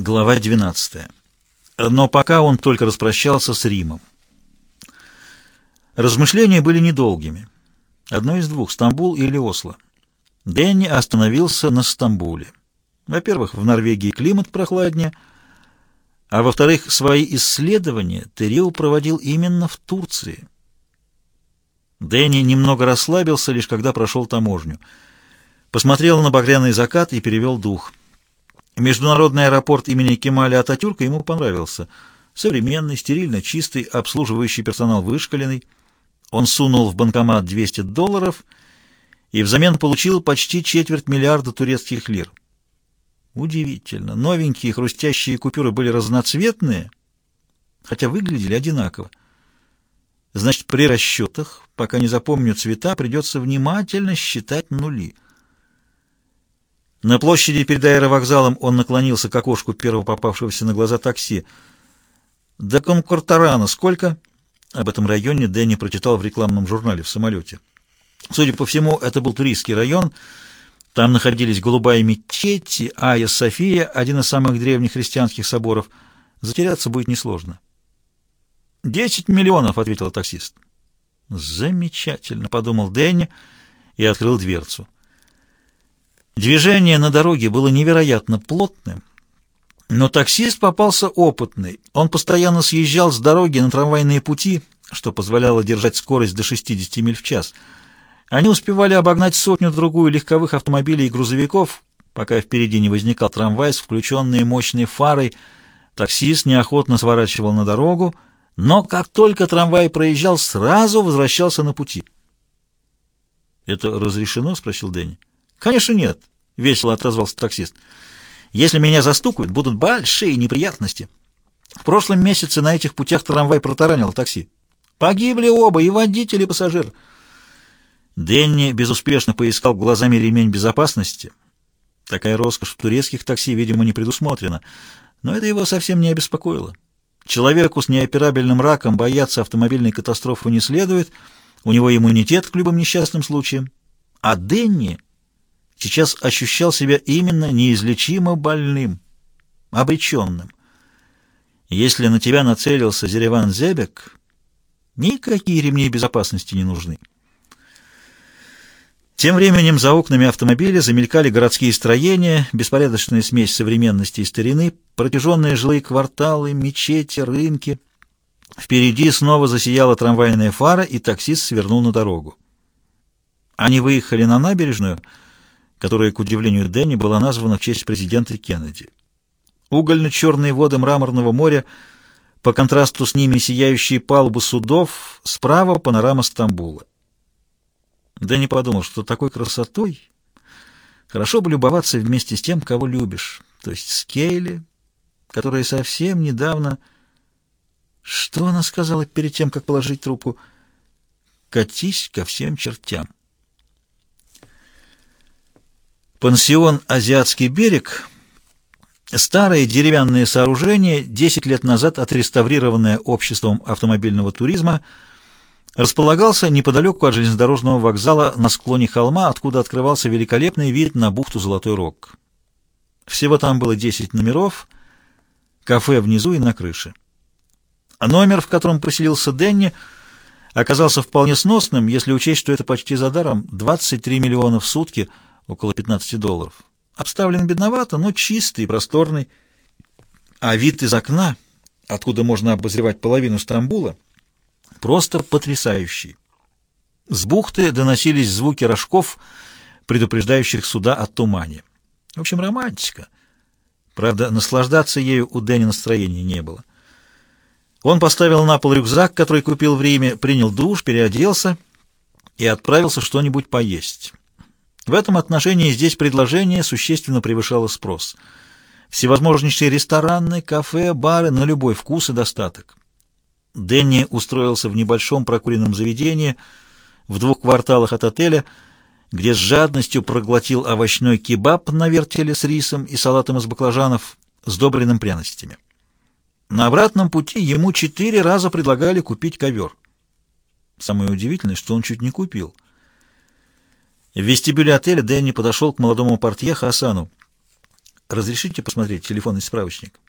Глава 12. Но пока он только распрощался с Римом. Размышления были недолгими. Одно из двух — Стамбул или Осло. Дэнни остановился на Стамбуле. Во-первых, в Норвегии климат прохладнее, а во-вторых, свои исследования Терио проводил именно в Турции. Дэнни немного расслабился, лишь когда прошел таможню. Посмотрел на багряный закат и перевел дух — Международный аэропорт имени Кемаля Ататюрка ему понравился. Современный, стерильно чистый, обслуживающий персонал вышкаленный. Он сунул в банкомат 200 долларов и взамен получил почти четверть миллиарда турецких лир. Удивительно. Новенькие хрустящие купюры были разноцветные, хотя выглядели одинаково. Значит, при расчетах, пока не запомню цвета, придется внимательно считать нули — на площади перед аэровокзалом он наклонился к окошку первого попавшегося на глаза такси. «До Конкортарана сколько?» Об этом районе Дэнни прочитал в рекламном журнале в самолете. Судя по всему, это был туристский район. Там находились голубая мечеть, Айя София, один из самых древних христианских соборов. Затеряться будет несложно. «Десять миллионов», — ответил таксист. «Замечательно», — подумал Дэнни и открыл дверцу. Движение на дороге было невероятно плотным, но таксист попался опытный. Он постоянно съезжал с дороги на трамвайные пути, что позволяло держать скорость до 60 миль в час. Они успевали обогнать сотню-другую легковых автомобилей и грузовиков, пока впереди не возникал трамвай с включенной мощной фарой. Таксист неохотно сворачивал на дорогу, но как только трамвай проезжал, сразу возвращался на пути. «Это разрешено?» — спросил Дэнни. «Конечно нет. — весело отозвался таксист. «Если меня застукают, будут большие неприятности. В прошлом месяце на этих путях трамвай протаранил такси. Погибли оба, и водитель, и пассажир». Дэнни безуспешно поискал глазами ремень безопасности. Такая роскошь в турецких такси, видимо, не предусмотрена. Но это его совсем не обеспокоило. Человеку с неоперабельным раком бояться автомобильной катастрофы не следует, у него иммунитет к любым несчастным случаям. А Дэнни сейчас ощущал себя именно неизлечимо больным, обреченным. Если на тебя нацелился Зереван Зебек, никакие ремни безопасности не нужны. Тем временем за окнами автомобиля замелькали городские строения, беспорядочная смесь современности и старины, протяженные жилые кварталы, мечети, рынки. Впереди снова засияла трамвайная фара, и таксист свернул на дорогу. Они выехали на набережную — которая, к удивлению Дэнни, была названа в честь президента Кеннеди. Угольно-черные воды Мраморного моря, по контрасту с ними сияющие палубы судов, справа панорама Стамбула. Дэнни подумал, что такой красотой хорошо бы любоваться вместе с тем, кого любишь, то есть с Кейли, которая совсем недавно... Что она сказала перед тем, как положить трубку? «Катись ко всем чертям». Пансион «Азиатский берег» — старое деревянное сооружение, 10 лет назад отреставрированное обществом автомобильного туризма, располагался неподалеку от железнодорожного вокзала на склоне холма, откуда открывался великолепный вид на бухту Золотой Рог. Всего там было 10 номеров, кафе внизу и на крыше. А номер, в котором поселился Денни, оказался вполне сносным, если учесть, что это почти за даром 23 миллиона в сутки — около 15 долларов. Обставлен бедновато, но чистый и просторный. А вид из окна, откуда можно обозревать половину Стамбула, просто потрясающий. С бухты доносились звуки рожков, предупреждающих суда о тумане. В общем, романтика. Правда, наслаждаться ею у Дэнни настроения не было. Он поставил на пол рюкзак, который купил в Риме, принял душ, переоделся и отправился что-нибудь поесть. В этом отношении здесь предложение существенно превышало спрос. Всевозможнейшие рестораны, кафе, бары на любой вкус и достаток. Дэнни устроился в небольшом прокуренном заведении в двух кварталах от отеля, где с жадностью проглотил овощной кебаб на вертеле с рисом и салатом из баклажанов, сдобренным пряностями. На обратном пути ему четыре раза предлагали купить ковер. Самое удивительное, что он чуть не купил — в вестибюле отеля Дэнни подошел к молодому портье Хасану. Разрешите посмотреть телефонный справочник?»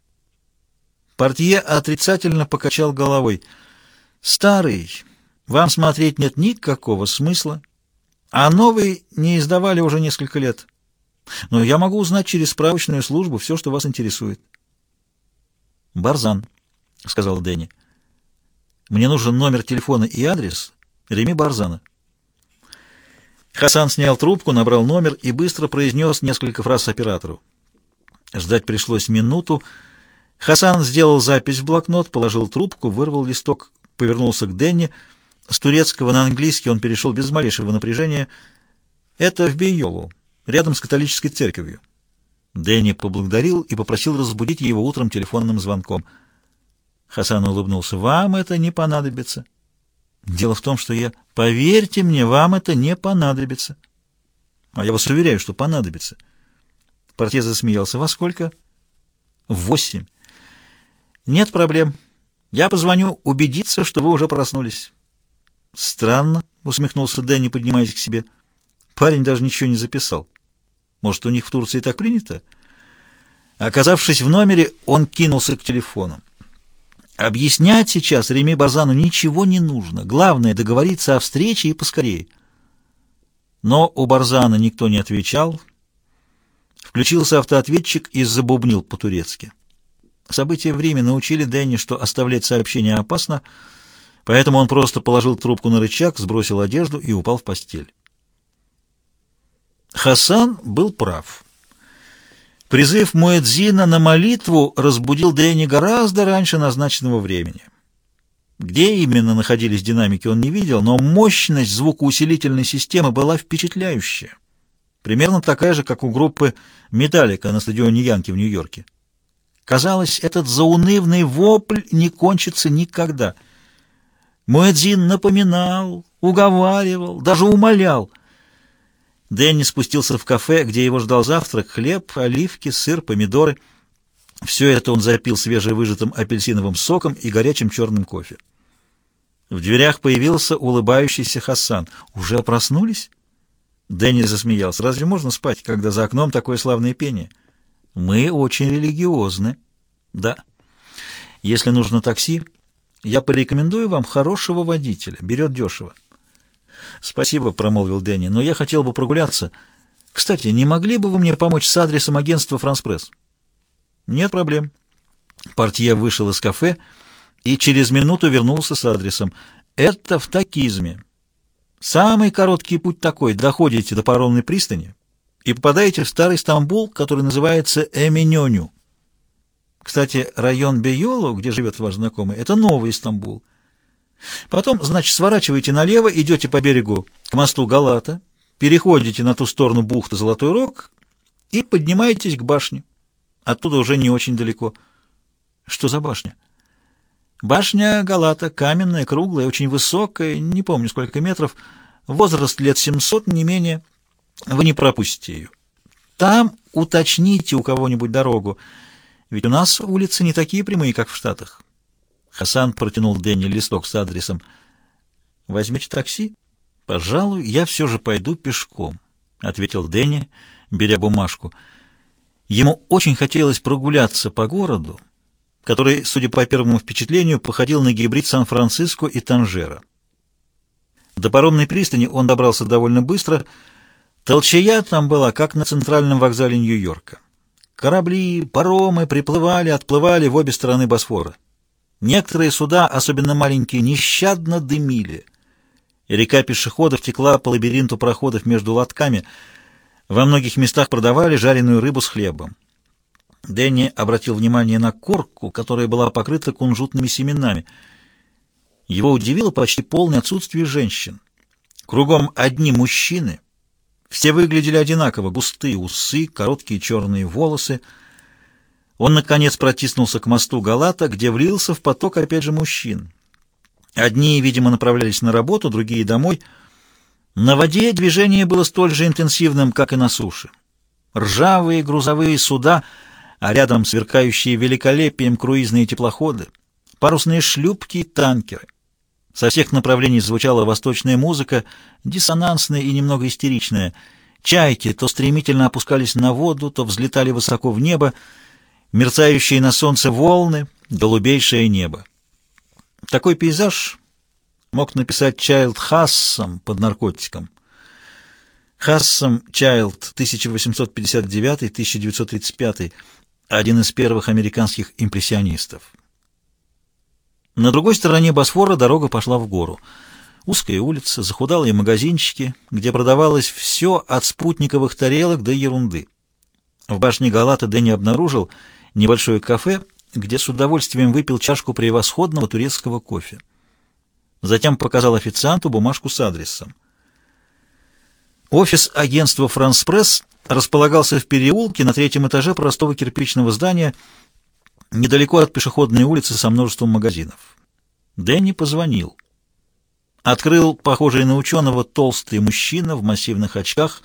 Портье отрицательно покачал головой. «Старый, вам смотреть нет никакого смысла, а новый не издавали уже несколько лет. Но я могу узнать через справочную службу все, что вас интересует». «Барзан», — сказал Дэнни. «Мне нужен номер телефона и адрес Реми Барзана». Хасан снял трубку, набрал номер и быстро произнес несколько фраз оператору. Ждать пришлось минуту. Хасан сделал запись в блокнот, положил трубку, вырвал листок, повернулся к Денни. С турецкого на английский он перешел без малейшего напряжения. «Это в Бейолу, рядом с католической церковью». Дэнни поблагодарил и попросил разбудить его утром телефонным звонком. Хасан улыбнулся. «Вам это не понадобится». «Дело в том, что я... Поверьте мне, вам это не понадобится». «А я вас уверяю, что понадобится». Портье засмеялся. «Во сколько?» «Восемь». «Нет проблем. Я позвоню убедиться, что вы уже проснулись». «Странно», — усмехнулся Дэнни, поднимаясь к себе. «Парень даже ничего не записал». Может, у них в Турции так принято? Оказавшись в номере, он кинулся к телефону. Объяснять сейчас Реми Барзану ничего не нужно. Главное — договориться о встрече и поскорее. Но у Барзана никто не отвечал. Включился автоответчик и забубнил по-турецки. События времени научили Дэнни, что оставлять сообщение опасно, поэтому он просто положил трубку на рычаг, сбросил одежду и упал в постель. Хасан был прав. Призыв Муэдзина на молитву разбудил Дэни гораздо раньше назначенного времени. Где именно находились динамики, он не видел, но мощность звукоусилительной системы была впечатляющая. Примерно такая же, как у группы «Металлика» на стадионе Янки в Нью-Йорке. Казалось, этот заунывный вопль не кончится никогда. Муэдзин напоминал, уговаривал, даже умолял — Дэнни спустился в кафе, где его ждал завтрак, хлеб, оливки, сыр, помидоры. Все это он запил свежевыжатым апельсиновым соком и горячим черным кофе. В дверях появился улыбающийся Хасан. «Уже проснулись?» Дэнни засмеялся. «Разве можно спать, когда за окном такое славное пение?» «Мы очень религиозны». «Да. Если нужно такси, я порекомендую вам хорошего водителя. Берет дешево». «Спасибо», — промолвил Дэнни, — «но я хотел бы прогуляться. Кстати, не могли бы вы мне помочь с адресом агентства «Франспресс»?» «Нет проблем». Портье вышел из кафе и через минуту вернулся с адресом. «Это в Такизме. Самый короткий путь такой. Доходите до паромной пристани и попадаете в старый Стамбул, который называется Эминёню. Кстати, район Бейолу, где живет ваш знакомый, это новый Стамбул. Потом, значит, сворачиваете налево, идете по берегу к мосту Галата, переходите на ту сторону бухты Золотой Рог и поднимаетесь к башне. Оттуда уже не очень далеко. Что за башня? Башня Галата, каменная, круглая, очень высокая, не помню сколько метров, возраст лет 700, не менее. Вы не пропустите ее. Там уточните у кого-нибудь дорогу, ведь у нас улицы не такие прямые, как в Штатах. Хасан протянул Дэнни листок с адресом. «Возьмете такси?» «Пожалуй, я все же пойду пешком», — ответил Дэнни, беря бумажку. Ему очень хотелось прогуляться по городу, который, судя по первому впечатлению, походил на гибрид Сан-Франциско и Танжера. До паромной пристани он добрался довольно быстро. Толчая там была, как на центральном вокзале Нью-Йорка. Корабли, паромы приплывали, отплывали в обе стороны Босфора. Некоторые суда, особенно маленькие, нещадно дымили. Река пешеходов текла по лабиринту проходов между лотками. Во многих местах продавали жареную рыбу с хлебом. Дэнни обратил внимание на корку, которая была покрыта кунжутными семенами. Его удивило почти полное отсутствие женщин. Кругом одни мужчины. Все выглядели одинаково. Густые усы, короткие черные волосы — он, наконец, протиснулся к мосту Галата, где влился в поток опять же мужчин. Одни, видимо, направлялись на работу, другие — домой. На воде движение было столь же интенсивным, как и на суше. Ржавые грузовые суда, а рядом сверкающие великолепием круизные теплоходы, парусные шлюпки и танкеры. Со всех направлений звучала восточная музыка, диссонансная и немного истеричная. Чайки то стремительно опускались на воду, то взлетали высоко в небо, мерцающие на солнце волны, голубейшее небо. Такой пейзаж мог написать Чайлд Хассом под наркотиком. Хассом Чайлд 1859-1935, один из первых американских импрессионистов. На другой стороне Босфора дорога пошла в гору. Узкая улица, захудалые магазинчики, где продавалось все от спутниковых тарелок до ерунды. В башне Галата Дэнни обнаружил небольшое кафе, где с удовольствием выпил чашку превосходного турецкого кофе. Затем показал официанту бумажку с адресом. Офис агентства «Франс Пресс» располагался в переулке на третьем этаже простого кирпичного здания, недалеко от пешеходной улицы со множеством магазинов. Дэнни позвонил. Открыл похожий на ученого толстый мужчина в массивных очках,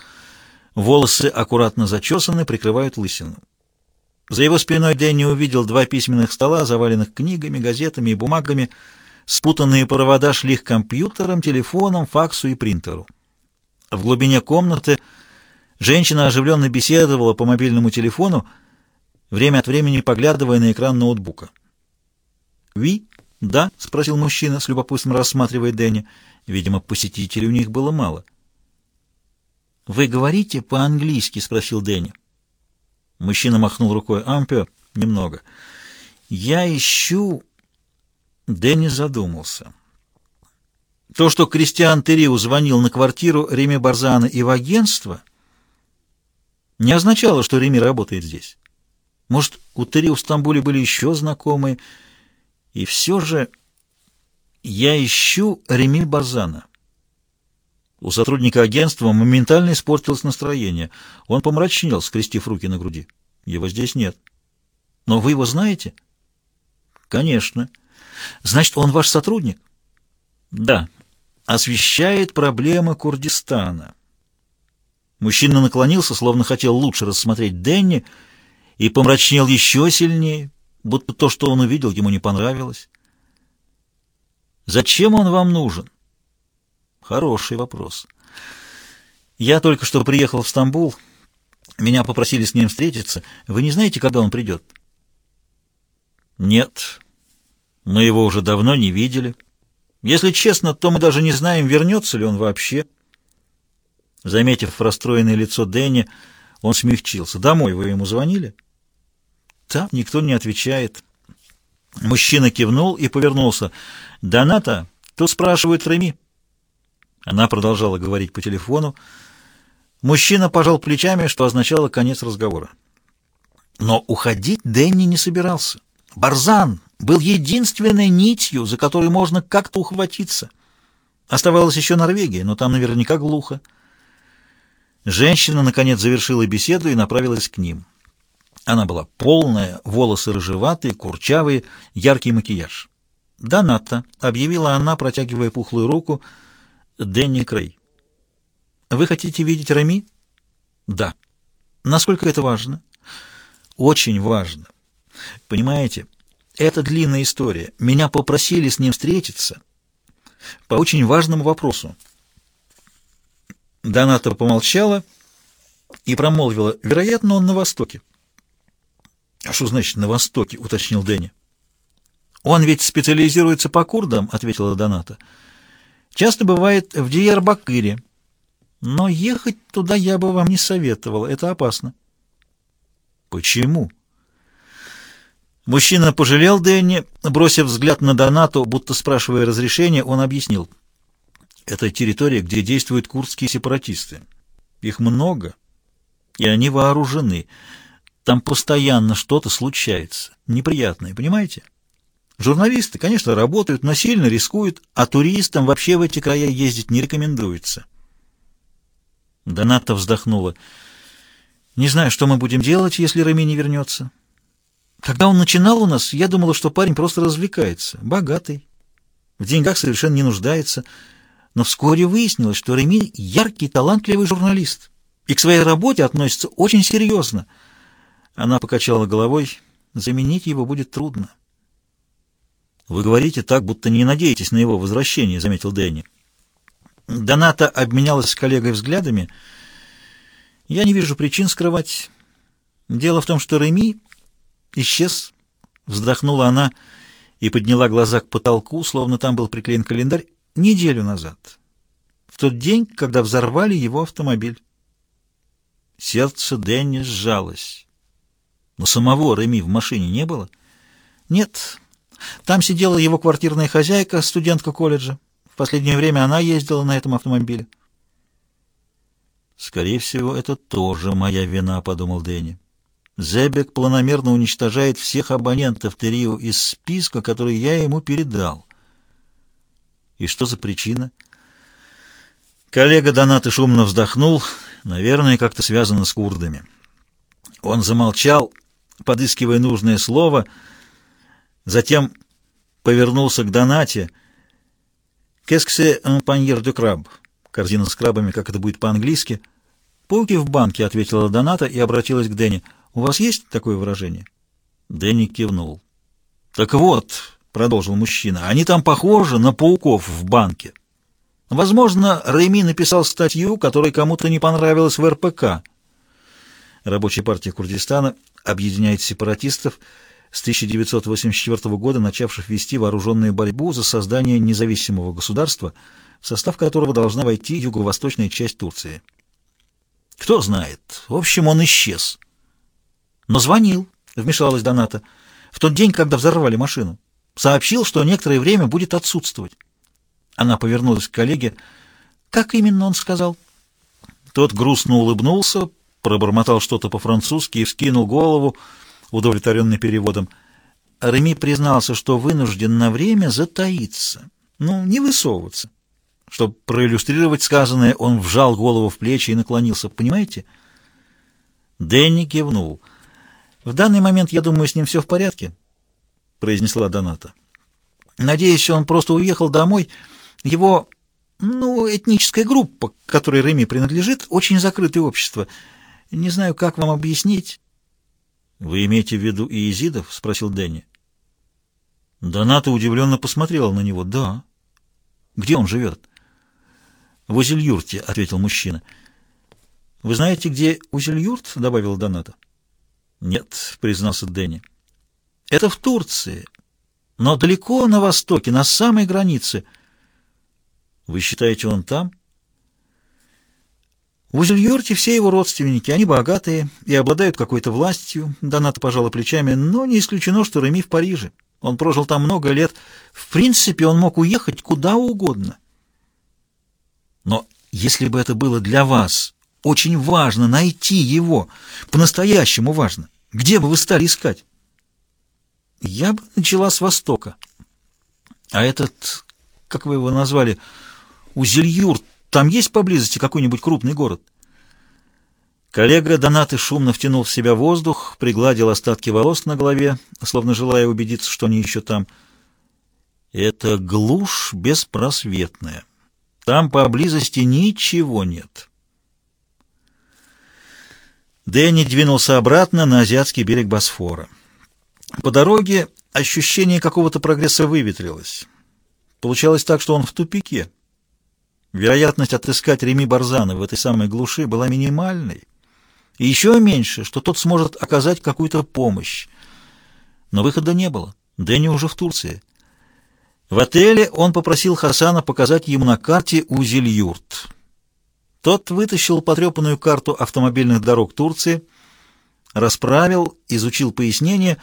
волосы аккуратно зачесаны, прикрывают лысину. За его спиной Дэнни увидел два письменных стола, заваленных книгами, газетами и бумагами. Спутанные провода шли к компьютерам, телефонам, факсу и принтеру. В глубине комнаты женщина оживленно беседовала по мобильному телефону, время от времени поглядывая на экран ноутбука. «Ви?» «Да?» — спросил мужчина, с любопытством рассматривая Дэнни. Видимо, посетителей у них было мало. «Вы говорите по-английски?» — спросил Дэнни. Мужчина махнул рукой. «Ампер, немного». «Я ищу...» Дэнни задумался. То, что Кристиан Териу звонил на квартиру Реми Барзана и в агентство, не означало, что Реми работает здесь. Может, у Териу в Стамбуле были еще знакомые, и все же я ищу Реми Барзана. У сотрудника агентства моментально испортилось настроение. Он помрачнел, скрестив руки на груди. Его здесь нет. Но вы его знаете? Конечно. Значит, он ваш сотрудник? Да. Освещает проблемы Курдистана. Мужчина наклонился, словно хотел лучше рассмотреть Денни, и помрачнел еще сильнее, будто то, что он увидел, ему не понравилось. «Зачем он вам нужен?» Хороший вопрос. Я только что приехал в Стамбул. Меня попросили с ним встретиться. Вы не знаете, когда он придет? Нет. Мы его уже давно не видели. Если честно, то мы даже не знаем, вернется ли он вообще. Заметив расстроенное лицо Дэнни, он смягчился. «Домой вы ему звонили?» «Там никто не отвечает». Мужчина кивнул и повернулся. «Доната, тут спрашивают Реми». Она продолжала говорить по телефону. Мужчина пожал плечами, что означало конец разговора. Но уходить Дэнни не собирался. Барзан был единственной нитью, за которой можно как-то ухватиться. Оставалась еще Норвегия, но там наверняка глухо. Женщина, наконец, завершила беседу и направилась к ним. Она была полная, волосы рыжеватые, курчавые, яркий макияж. «Доната», — объявила она, протягивая пухлую руку, — Дэнни Крей. Вы хотите видеть Рами? Да. Насколько это важно? Очень важно. Понимаете, это длинная история. Меня попросили с ним встретиться по очень важному вопросу. Доната помолчала и промолвила, вероятно, он на Востоке. «А что значит «на Востоке»?» — уточнил Дэнни. «Он ведь специализируется по курдам», — ответила Доната. Часто бывает в Диербакыре. Но ехать туда я бы вам не советовал. Это опасно. Почему? Мужчина пожалел Дэнни, бросив взгляд на Донату, будто спрашивая разрешения, он объяснил. Это территория, где действуют курдские сепаратисты. Их много, и они вооружены. Там постоянно что-то случается, неприятное, понимаете? Журналисты, конечно, работают, но сильно рискуют, а туристам вообще в эти края ездить не рекомендуется. Доната вздохнула. «Не знаю, что мы будем делать, если Рами не вернется. Когда он начинал у нас, я думала, что парень просто развлекается, богатый, в деньгах совершенно не нуждается. Но вскоре выяснилось, что Реми яркий, талантливый журналист и к своей работе относится очень серьезно. Она покачала головой. Заменить его будет трудно. «Вы говорите так, будто не надеетесь на его возвращение», — заметил Дэнни. Доната обменялась с коллегой взглядами. Я не вижу причин скрывать. Дело в том, что Реми исчез. Вздохнула она и подняла глаза к потолку, словно там был приклеен календарь, неделю назад. В тот день, когда взорвали его автомобиль. Сердце Дэнни сжалось. Но самого Реми в машине не было? Нет. Там сидела его квартирная хозяйка, студентка колледжа. В последнее время она ездила на этом автомобиле. «Скорее всего, это тоже моя вина», — подумал Дэнни. Зебек планомерно уничтожает всех абонентов Терио из списка, который я ему передал. И что за причина? Коллега Донаты шумно вздохнул, наверное, как-то связано с курдами. Он замолчал, подыскивая нужное слово, затем повернулся к Донате. «Qu'est-ce un panier crabe?» Корзина с крабами, как это будет по-английски. «Пауки в банке», — ответила Доната и обратилась к Дэнни. У вас есть такое выражение?» Дэнни кивнул. «Так вот», — продолжил мужчина, — «они там похожи на пауков в банке. Возможно, Реми написал статью, которая кому-то не понравилась в РПК». Рабочая партия Курдистана объединяет сепаратистов с 1984 года, начавших вести вооруженную борьбу за создание независимого государства, в состав которого должна войти юго-восточная часть Турции. Кто знает, в общем, он исчез. Но звонил, вмешалась Доната, в тот день, когда взорвали машину. Сообщил, что некоторое время будет отсутствовать. Она повернулась к коллеге. Как именно он сказал? Тот грустно улыбнулся, пробормотал что-то по-французски и вскинул голову, удовлетворенный переводом. Реми признался, что вынужден на время затаиться, ну, не высовываться. Чтобы проиллюстрировать сказанное, он вжал голову в плечи и наклонился. Понимаете? Дэнни кивнул — «В данный момент, я думаю, с ним все в порядке», — произнесла Доната. «Надеюсь, он просто уехал домой. Его, ну, этническая группа, к которой Реми принадлежит, очень закрытое общество. Не знаю, как вам объяснить». «Вы имеете в виду иезидов?» — спросил Дэнни. Доната удивленно посмотрела на него. «Да». «Где он живет?» «В Узельюрте», — ответил мужчина. «Вы знаете, где Узельюрт?» — добавила Доната. «Нет», — признался Дэнни. «Это в Турции, но далеко на востоке, на самой границе». «Вы считаете, он там?» В Узельюрте все его родственники, они богатые и обладают какой-то властью, Доната пожала плечами, но не исключено, что Реми в Париже. Он прожил там много лет. В принципе, он мог уехать куда угодно. Но если бы это было для вас очень важно найти его. По-настоящему важно. Где бы вы стали искать? Я бы начала с востока. А этот, как вы его назвали, Узельюр, там есть поблизости какой-нибудь крупный город? Коллега Донаты шумно втянул в себя воздух, пригладил остатки волос на голове, словно желая убедиться, что они еще там. Это глушь беспросветная. Там поблизости ничего нет. Дэнни двинулся обратно на азиатский берег Босфора. По дороге ощущение какого-то прогресса выветрилось. Получалось так, что он в тупике. Вероятность отыскать Реми Барзана в этой самой глуши была минимальной. И еще меньше, что тот сможет оказать какую-то помощь. Но выхода не было. Дэнни уже в Турции. В отеле он попросил Хасана показать ему на карте Узельюрт. Тот вытащил потрепанную карту автомобильных дорог Турции, расправил, изучил пояснение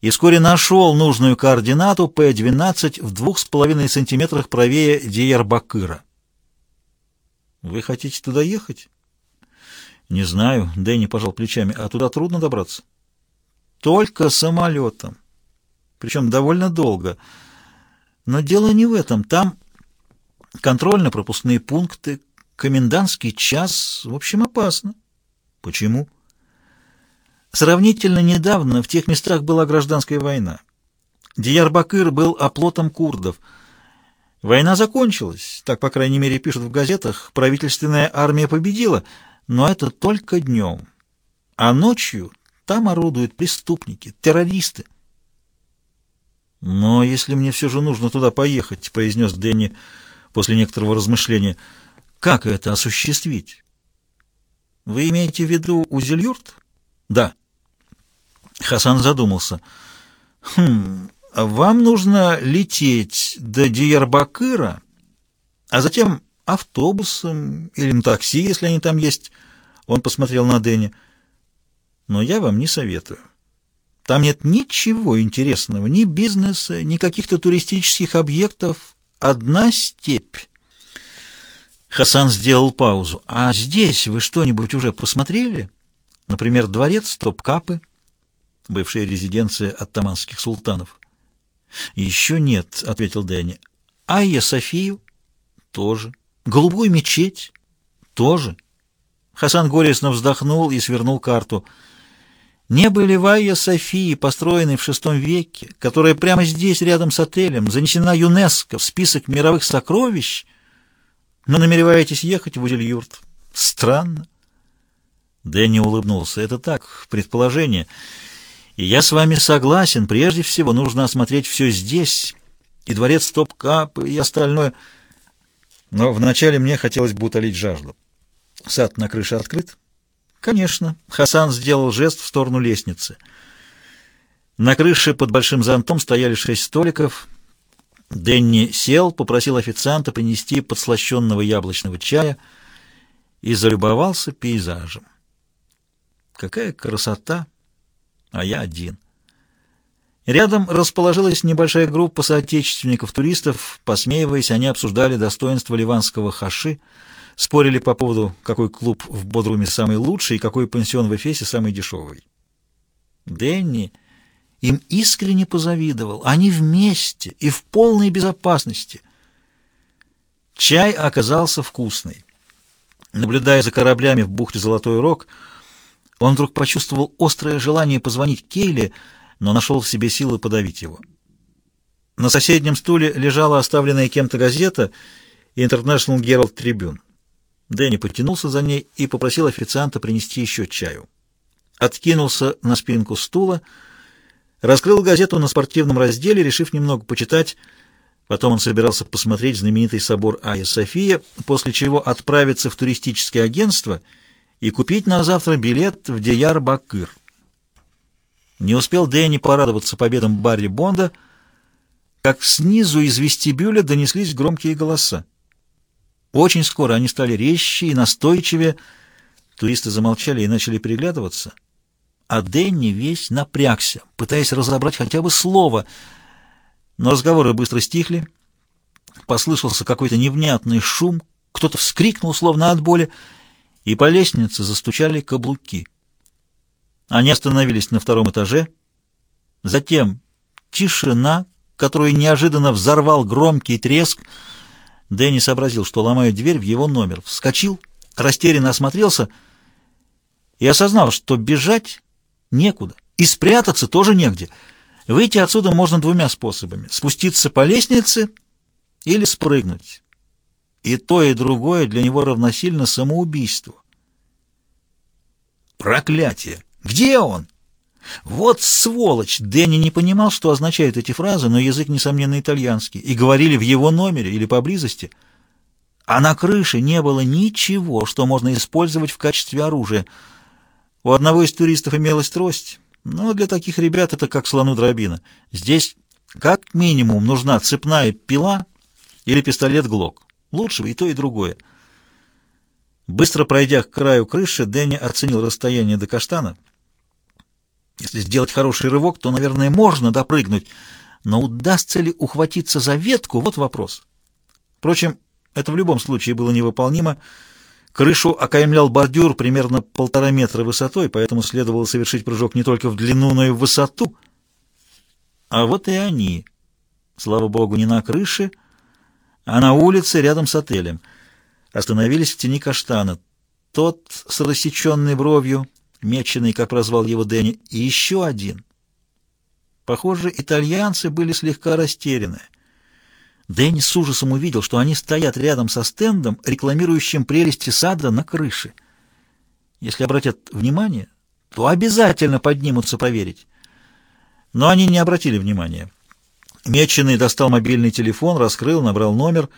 и вскоре нашел нужную координату П-12 в двух с половиной сантиметрах правее Диярбакыра. «Вы хотите туда ехать?» «Не знаю», — Дэнни пожал плечами, — «а туда трудно добраться?» «Только самолетом. Причем довольно долго. Но дело не в этом. Там контрольно-пропускные пункты, комендантский час, в общем, опасно. Почему? Сравнительно недавно в тех местах была гражданская война. Диярбакыр был оплотом курдов. Война закончилась, так, по крайней мере, пишут в газетах, правительственная армия победила, но это только днем. А ночью там орудуют преступники, террористы. «Но если мне все же нужно туда поехать», — произнес Дэнни после некоторого размышления, — как это осуществить? Вы имеете в виду Узельюрт? Да. Хасан задумался. Хм, вам нужно лететь до Диярбакыра, а затем автобусом или на такси, если они там есть. Он посмотрел на Дэнни. Но я вам не советую. Там нет ничего интересного, ни бизнеса, ни каких-то туристических объектов. Одна степь. Хасан сделал паузу. «А здесь вы что-нибудь уже посмотрели? Например, дворец Топкапы, бывшая резиденция оттаманских султанов?» «Еще нет», — ответил Дэнни. «Айя Софию?» «Тоже». «Голубую мечеть?» «Тоже». Хасан горестно вздохнул и свернул карту. «Небо ли в Айя Софии, построенной в VI веке, которая прямо здесь, рядом с отелем, занесена ЮНЕСКО в список мировых сокровищ?» но намереваетесь ехать в Узельюрт. Странно. Дэнни улыбнулся. Это так, предположение. И я с вами согласен. Прежде всего нужно осмотреть все здесь. И дворец Топ-Кап, и остальное. Но вначале мне хотелось бы утолить жажду. Сад на крыше открыт? Конечно. Хасан сделал жест в сторону лестницы. На крыше под большим зонтом стояли шесть столиков — Денни сел, попросил официанта принести подслащенного яблочного чая и залюбовался пейзажем. Какая красота! А я один. Рядом расположилась небольшая группа соотечественников-туристов. Посмеиваясь, они обсуждали достоинство ливанского хаши, спорили по поводу, какой клуб в Бодруме самый лучший и какой пансион в Эфесе самый дешевый. Денни им искренне позавидовал. Они вместе и в полной безопасности. Чай оказался вкусный. Наблюдая за кораблями в бухте Золотой Рог, он вдруг почувствовал острое желание позвонить Кейле, но нашел в себе силы подавить его. На соседнем стуле лежала оставленная кем-то газета International Herald Tribune. Дэнни подтянулся за ней и попросил официанта принести еще чаю. Откинулся на спинку стула, Раскрыл газету на спортивном разделе, решив немного почитать. Потом он собирался посмотреть знаменитый собор Айя София, после чего отправиться в туристическое агентство и купить на завтра билет в Дияр-Бакыр. Не успел Дэнни порадоваться победам Барри Бонда, как снизу из вестибюля донеслись громкие голоса. Очень скоро они стали резче и настойчивее. Туристы замолчали и начали переглядываться — а Дэнни весь напрягся, пытаясь разобрать хотя бы слово. Но разговоры быстро стихли. Послышался какой-то невнятный шум, кто-то вскрикнул, словно от боли, и по лестнице застучали каблуки. Они остановились на втором этаже. Затем тишина, которую неожиданно взорвал громкий треск. Дэнни сообразил, что ломают дверь в его номер. Вскочил, растерянно осмотрелся и осознал, что бежать некуда. И спрятаться тоже негде. Выйти отсюда можно двумя способами. Спуститься по лестнице или спрыгнуть. И то, и другое для него равносильно самоубийству. Проклятие! Где он? Вот сволочь! Дэнни не понимал, что означают эти фразы, но язык, несомненно, итальянский, и говорили в его номере или поблизости. А на крыше не было ничего, что можно использовать в качестве оружия — у одного из туристов имелась трость, но для таких ребят это как слону дробина. Здесь как минимум нужна цепная пила или пистолет ГЛОК. Лучше и то, и другое. Быстро пройдя к краю крыши, Дэнни оценил расстояние до каштана. Если сделать хороший рывок, то, наверное, можно допрыгнуть, но удастся ли ухватиться за ветку — вот вопрос. Впрочем, это в любом случае было невыполнимо, Крышу окаймлял бордюр примерно полтора метра высотой, поэтому следовало совершить прыжок не только в длину, но и в высоту. А вот и они. Слава богу, не на крыше, а на улице рядом с отелем. Остановились в тени каштана. Тот с рассеченной бровью, меченый, как прозвал его Дэнни, и еще один. Похоже, итальянцы были слегка растеряны. Дэнни с ужасом увидел, что они стоят рядом со стендом, рекламирующим прелести сада на крыше. Если обратят внимание, то обязательно поднимутся проверить. Но они не обратили внимания. Меченый достал мобильный телефон, раскрыл, набрал номер.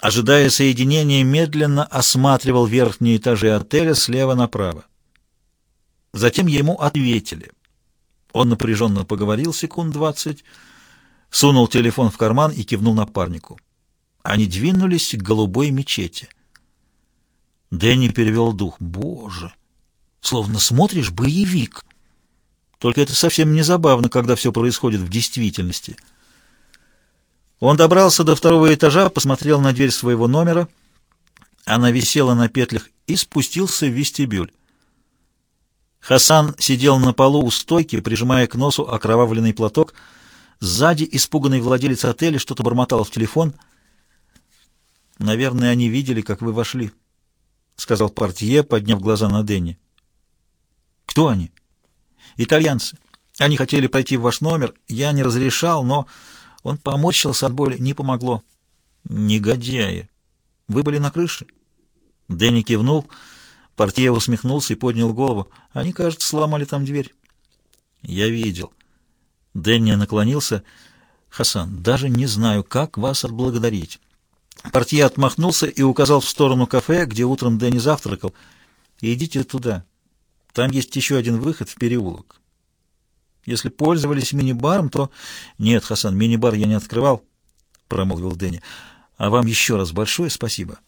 ожидая соединения, медленно осматривал верхние этажи отеля слева направо. Затем ему ответили. Он напряженно поговорил секунд двадцать, сунул телефон в карман и кивнул напарнику. Они двинулись к голубой мечети. Дэнни перевел дух. «Боже! Словно смотришь боевик!» Только это совсем не забавно, когда все происходит в действительности. Он добрался до второго этажа, посмотрел на дверь своего номера. Она висела на петлях и спустился в вестибюль. Хасан сидел на полу у стойки, прижимая к носу окровавленный платок. Сзади испуганный владелец отеля что-то бормотал в телефон. «Наверное, они видели, как вы вошли», — сказал портье, подняв глаза на Дэнни. «Кто они?» «Итальянцы. Они хотели пройти в ваш номер. Я не разрешал, но он поморщился от боли. Не помогло». «Негодяи! Вы были на крыше?» Дэнни кивнул. Портье усмехнулся и поднял голову. Они, кажется, сломали там дверь. Я видел. Дэнни наклонился. Хасан, даже не знаю, как вас отблагодарить. Портье отмахнулся и указал в сторону кафе, где утром Дэнни завтракал. Идите туда. Там есть еще один выход в переулок. Если пользовались мини-баром, то... Нет, Хасан, мини-бар я не открывал, промолвил Дэнни. А вам еще раз большое спасибо.